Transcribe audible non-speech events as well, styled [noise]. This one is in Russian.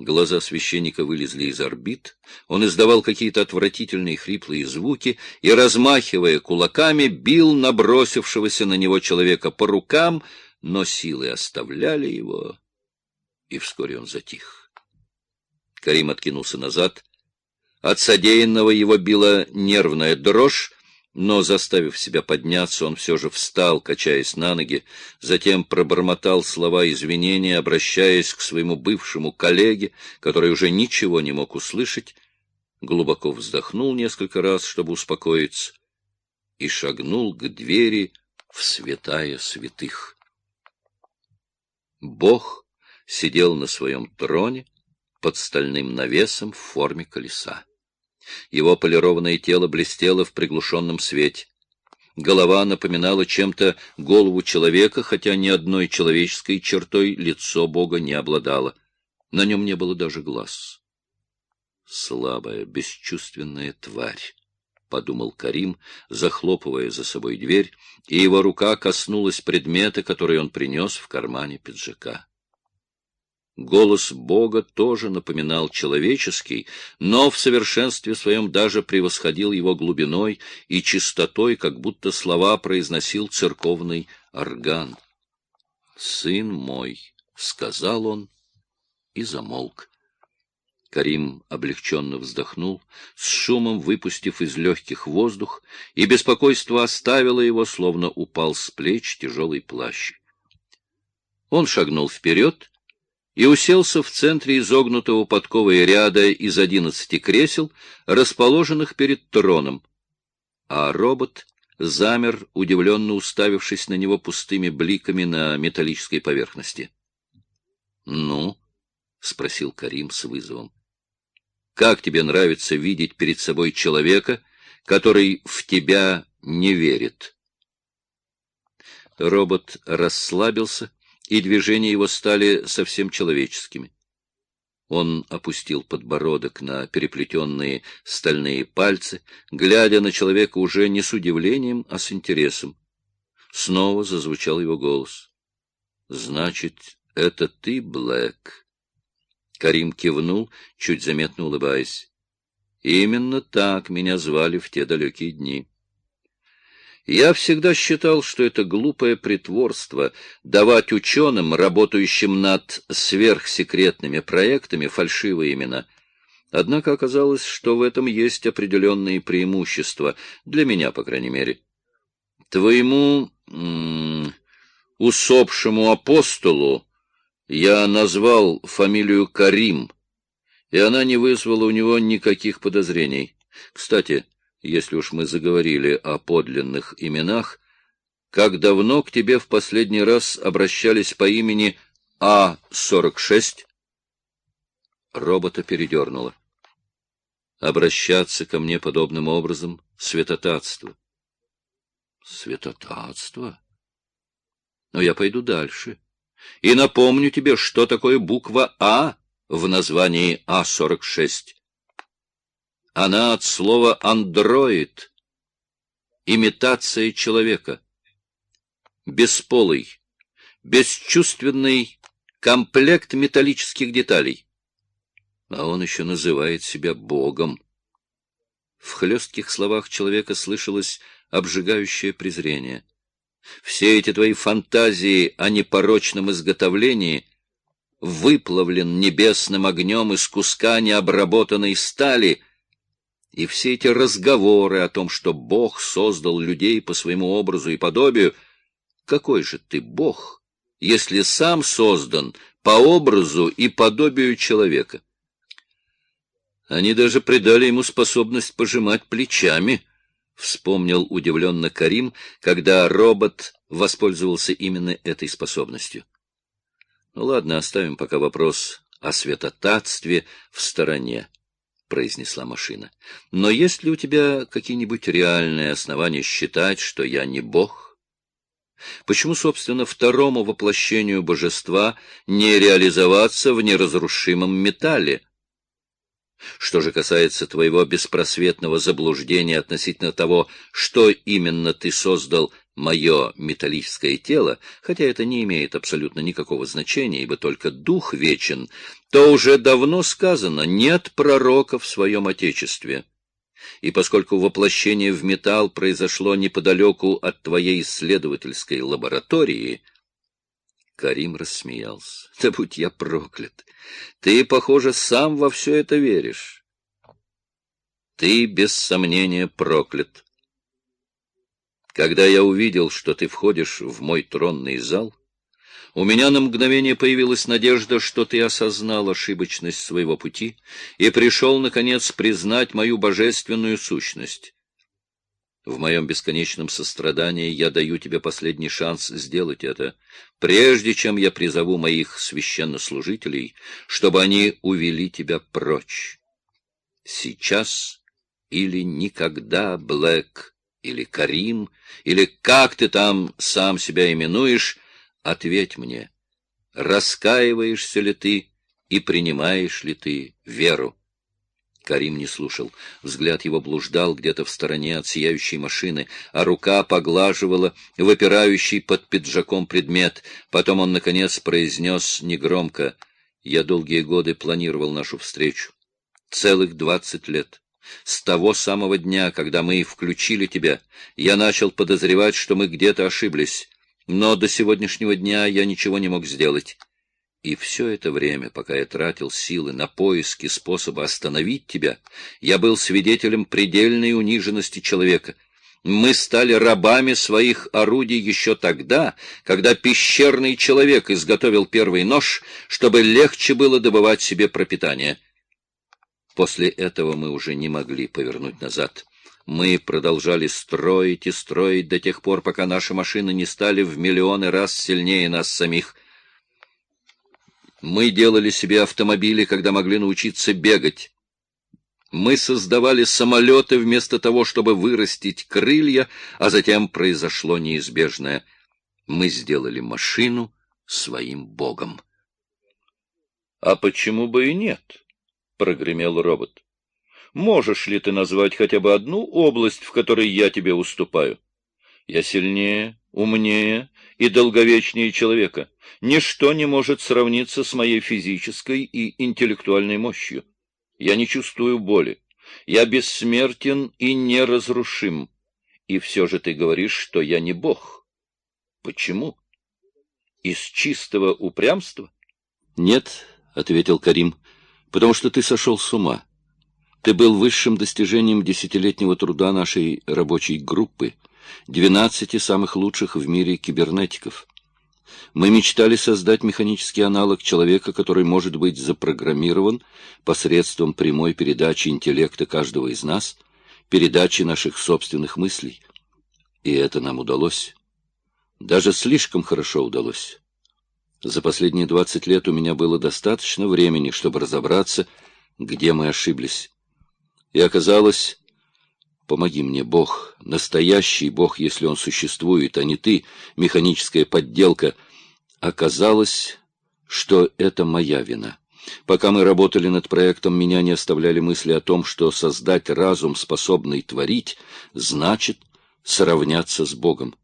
Глаза священника вылезли из орбит, он издавал какие-то отвратительные хриплые звуки и, размахивая кулаками, бил набросившегося на него человека по рукам, но силы оставляли его, и вскоре он затих. Карим откинулся назад. От содеянного его била нервная дрожь, но, заставив себя подняться, он все же встал, качаясь на ноги, затем пробормотал слова извинения, обращаясь к своему бывшему коллеге, который уже ничего не мог услышать, глубоко вздохнул несколько раз, чтобы успокоиться, и шагнул к двери в святая святых. Бог сидел на своем троне под стальным навесом в форме колеса. Его полированное тело блестело в приглушенном свете. Голова напоминала чем-то голову человека, хотя ни одной человеческой чертой лицо Бога не обладало. На нем не было даже глаз. Слабая, бесчувственная тварь. — подумал Карим, захлопывая за собой дверь, и его рука коснулась предмета, который он принес в кармане пиджака. Голос Бога тоже напоминал человеческий, но в совершенстве своем даже превосходил его глубиной и чистотой, как будто слова произносил церковный орган. «Сын мой», — сказал он и замолк. Карим облегченно вздохнул, с шумом выпустив из легких воздух, и беспокойство оставило его, словно упал с плеч тяжелый плащ. Он шагнул вперед и уселся в центре изогнутого подковой ряда из одиннадцати кресел, расположенных перед троном. А робот замер, удивленно уставившись на него пустыми бликами на металлической поверхности. — Ну? — спросил Карим с вызовом. — Как тебе нравится видеть перед собой человека, который в тебя не верит? Робот расслабился и движения его стали совсем человеческими. Он опустил подбородок на переплетенные стальные пальцы, глядя на человека уже не с удивлением, а с интересом. Снова зазвучал его голос. — Значит, это ты, Блэк? Карим кивнул, чуть заметно улыбаясь. — Именно так меня звали в те далекие дни. Я всегда считал, что это глупое притворство давать ученым, работающим над сверхсекретными проектами, фальшивые имена. Однако оказалось, что в этом есть определенные преимущества, для меня, по крайней мере. Твоему усопшему апостолу я назвал фамилию Карим, и она не вызвала у него никаких подозрений. Кстати, если уж мы заговорили о подлинных именах, как давно к тебе в последний раз обращались по имени А-46? Робота передернуло. Обращаться ко мне подобным образом — святотатство. Святотатство? Но я пойду дальше. И напомню тебе, что такое буква А в названии А-46. Она от слова «андроид» — имитация человека. Бесполый, бесчувственный комплект металлических деталей. А он еще называет себя Богом. В хлестких словах человека слышалось обжигающее презрение. Все эти твои фантазии о непорочном изготовлении выплавлен небесным огнем из куска необработанной стали — и все эти разговоры о том, что Бог создал людей по своему образу и подобию, какой же ты Бог, если сам создан по образу и подобию человека? Они даже придали ему способность пожимать плечами, — вспомнил удивленно Карим, когда робот воспользовался именно этой способностью. Ну ладно, оставим пока вопрос о святотатстве в стороне. — произнесла машина. — Но есть ли у тебя какие-нибудь реальные основания считать, что я не бог? Почему, собственно, второму воплощению божества не реализоваться в неразрушимом металле? Что же касается твоего беспросветного заблуждения относительно того, что именно ты создал мое металлическое тело, хотя это не имеет абсолютно никакого значения, ибо только дух вечен, то уже давно сказано «нет пророка в своем Отечестве». И поскольку воплощение в металл произошло неподалеку от твоей исследовательской лаборатории, Карим рассмеялся. [laughs] Да будь я проклят! Ты, похоже, сам во все это веришь. Ты, без сомнения, проклят. Когда я увидел, что ты входишь в мой тронный зал, у меня на мгновение появилась надежда, что ты осознал ошибочность своего пути и пришел, наконец, признать мою божественную сущность. В моем бесконечном сострадании я даю тебе последний шанс сделать это, прежде чем я призову моих священнослужителей, чтобы они увели тебя прочь. Сейчас или никогда, Блэк, или Карим, или как ты там сам себя именуешь, ответь мне, раскаиваешься ли ты и принимаешь ли ты веру? Карим не слушал. Взгляд его блуждал где-то в стороне от сияющей машины, а рука поглаживала выпирающий под пиджаком предмет. Потом он, наконец, произнес негромко. «Я долгие годы планировал нашу встречу. Целых двадцать лет. С того самого дня, когда мы включили тебя, я начал подозревать, что мы где-то ошиблись. Но до сегодняшнего дня я ничего не мог сделать. И все это время, пока я тратил силы на поиски способа остановить тебя, я был свидетелем предельной униженности человека. Мы стали рабами своих орудий еще тогда, когда пещерный человек изготовил первый нож, чтобы легче было добывать себе пропитание. После этого мы уже не могли повернуть назад. Мы продолжали строить и строить до тех пор, пока наши машины не стали в миллионы раз сильнее нас самих. Мы делали себе автомобили, когда могли научиться бегать. Мы создавали самолеты вместо того, чтобы вырастить крылья, а затем произошло неизбежное. Мы сделали машину своим богом. — А почему бы и нет? прогремел робот. Можешь ли ты назвать хотя бы одну область, в которой я тебе уступаю? Я сильнее, умнее и долговечнее человека. Ничто не может сравниться с моей физической и интеллектуальной мощью. Я не чувствую боли. Я бессмертен и неразрушим. И все же ты говоришь, что я не бог. Почему? Из чистого упрямства? — Нет, — ответил Карим, — потому что ты сошел с ума. Ты был высшим достижением десятилетнего труда нашей рабочей группы, двенадцати самых лучших в мире кибернетиков. Мы мечтали создать механический аналог человека, который может быть запрограммирован посредством прямой передачи интеллекта каждого из нас, передачи наших собственных мыслей. И это нам удалось. Даже слишком хорошо удалось. За последние двадцать лет у меня было достаточно времени, чтобы разобраться, где мы ошиблись. И оказалось, помоги мне, Бог, настоящий Бог, если он существует, а не ты, механическая подделка, оказалось, что это моя вина. Пока мы работали над проектом, меня не оставляли мысли о том, что создать разум, способный творить, значит сравняться с Богом.